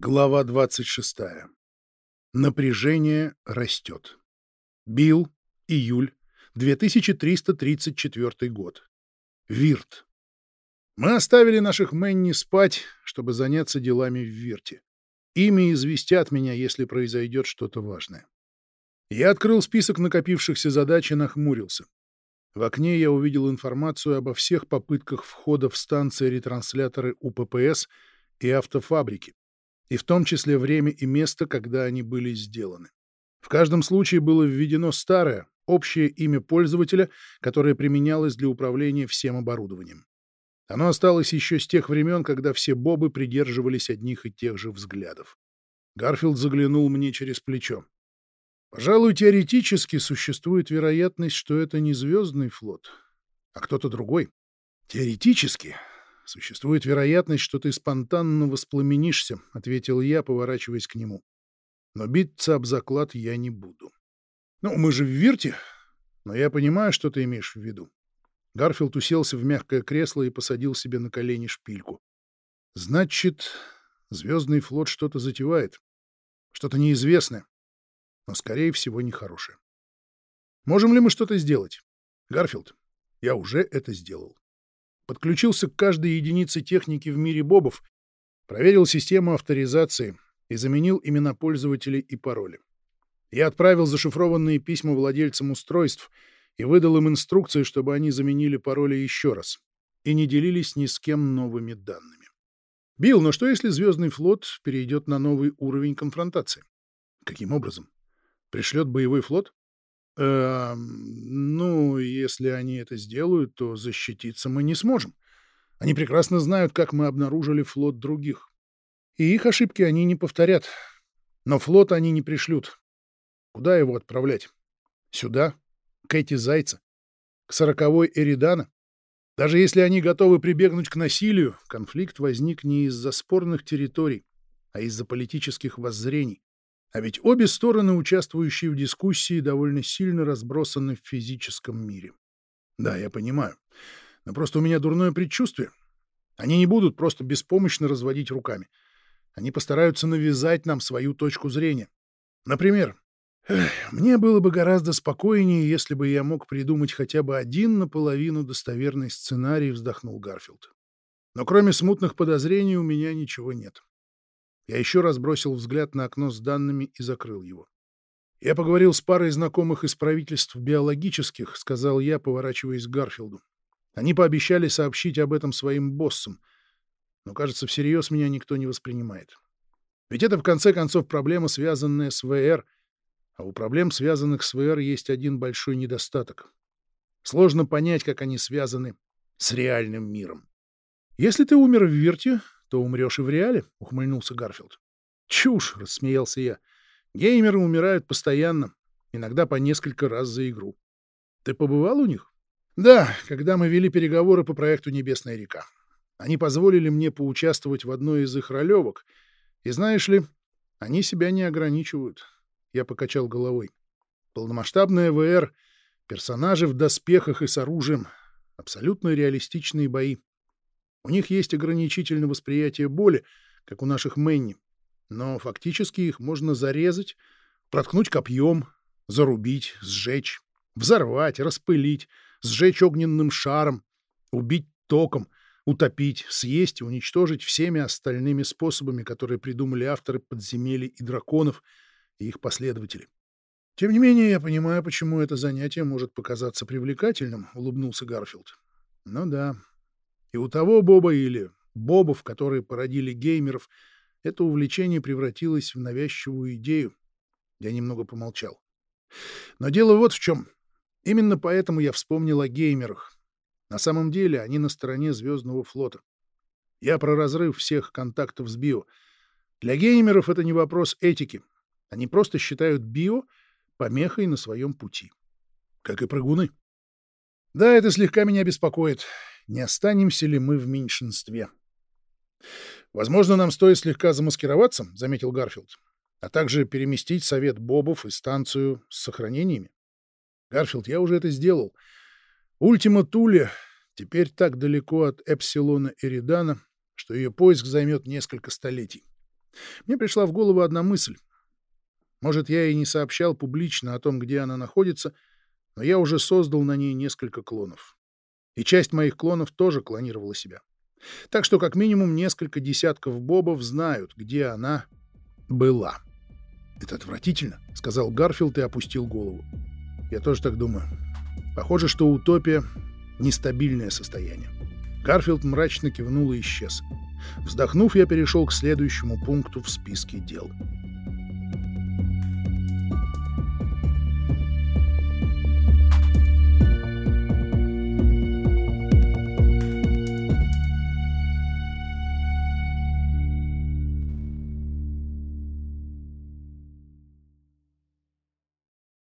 Глава 26. Напряжение растет. Билл, июль, 2334 год. Вирт. Мы оставили наших Мэнни спать, чтобы заняться делами в Вирте. Ими известят меня, если произойдет что-то важное. Я открыл список накопившихся задач и нахмурился. В окне я увидел информацию обо всех попытках входа в станции-ретрансляторы УППС и автофабрики, и в том числе время и место, когда они были сделаны. В каждом случае было введено старое, общее имя пользователя, которое применялось для управления всем оборудованием. Оно осталось еще с тех времен, когда все бобы придерживались одних и тех же взглядов. Гарфилд заглянул мне через плечо. Пожалуй, теоретически существует вероятность, что это не звездный флот, а кто-то другой. Теоретически существует вероятность, что ты спонтанно воспламенишься, — ответил я, поворачиваясь к нему. Но биться об заклад я не буду. Ну, мы же в Вирте, но я понимаю, что ты имеешь в виду. Гарфилд уселся в мягкое кресло и посадил себе на колени шпильку. Значит, звездный флот что-то затевает. Что-то неизвестное но, скорее всего, нехорошее. Можем ли мы что-то сделать? Гарфилд, я уже это сделал. Подключился к каждой единице техники в мире бобов, проверил систему авторизации и заменил имена пользователей и пароли. Я отправил зашифрованные письма владельцам устройств и выдал им инструкции, чтобы они заменили пароли еще раз и не делились ни с кем новыми данными. Билл, но что если Звездный флот перейдет на новый уровень конфронтации? Каким образом? Пришлет боевой флот? Э, ну, если они это сделают, то защититься мы не сможем. Они прекрасно знают, как мы обнаружили флот других. И их ошибки они не повторят. Но флот они не пришлют. Куда его отправлять? Сюда? К эти Зайца? К сороковой Эридана? Даже если они готовы прибегнуть к насилию, конфликт возник не из-за спорных территорий, а из-за политических воззрений. А ведь обе стороны, участвующие в дискуссии, довольно сильно разбросаны в физическом мире. Да, я понимаю. Но просто у меня дурное предчувствие. Они не будут просто беспомощно разводить руками. Они постараются навязать нам свою точку зрения. Например, мне было бы гораздо спокойнее, если бы я мог придумать хотя бы один наполовину достоверный сценарий, вздохнул Гарфилд. Но кроме смутных подозрений у меня ничего нет. Я еще раз бросил взгляд на окно с данными и закрыл его. «Я поговорил с парой знакомых из правительств биологических», — сказал я, поворачиваясь к Гарфилду. «Они пообещали сообщить об этом своим боссам, но, кажется, всерьез меня никто не воспринимает. Ведь это, в конце концов, проблема, связанная с ВР, а у проблем, связанных с ВР, есть один большой недостаток. Сложно понять, как они связаны с реальным миром. Если ты умер в Вирте, то умрешь и в реале, — ухмыльнулся Гарфилд. — Чушь, — рассмеялся я. — Геймеры умирают постоянно, иногда по несколько раз за игру. Ты побывал у них? — Да, когда мы вели переговоры по проекту «Небесная река». Они позволили мне поучаствовать в одной из их ролевок. И знаешь ли, они себя не ограничивают. Я покачал головой. Полномасштабная ВР, персонажи в доспехах и с оружием, абсолютно реалистичные бои. У них есть ограничительное восприятие боли, как у наших Мэнни, но фактически их можно зарезать, проткнуть копьем, зарубить, сжечь, взорвать, распылить, сжечь огненным шаром, убить током, утопить, съесть и уничтожить всеми остальными способами, которые придумали авторы подземелий и драконов и их последователи. Тем не менее, я понимаю, почему это занятие может показаться привлекательным, — улыбнулся Гарфилд. Ну да, и у того Боба или Бобов, которые породили геймеров, это увлечение превратилось в навязчивую идею. Я немного помолчал. Но дело вот в чем. Именно поэтому я вспомнил о геймерах. На самом деле они на стороне Звездного флота. Я про разрыв всех контактов с био. Для геймеров это не вопрос этики. Они просто считают био помехой на своем пути. Как и прыгуны. Да, это слегка меня беспокоит не останемся ли мы в меньшинстве. «Возможно, нам стоит слегка замаскироваться», — заметил Гарфилд, «а также переместить совет Бобов и станцию с сохранениями». «Гарфилд, я уже это сделал. Ультима Туле теперь так далеко от Эпсилона Эридана, что ее поиск займет несколько столетий. Мне пришла в голову одна мысль. Может, я и не сообщал публично о том, где она находится, но я уже создал на ней несколько клонов. И часть моих клонов тоже клонировала себя. Так что как минимум несколько десятков бобов знают, где она была. «Это отвратительно», — сказал Гарфилд и опустил голову. «Я тоже так думаю. Похоже, что утопия — нестабильное состояние». Гарфилд мрачно кивнул и исчез. Вздохнув, я перешел к следующему пункту в списке дел —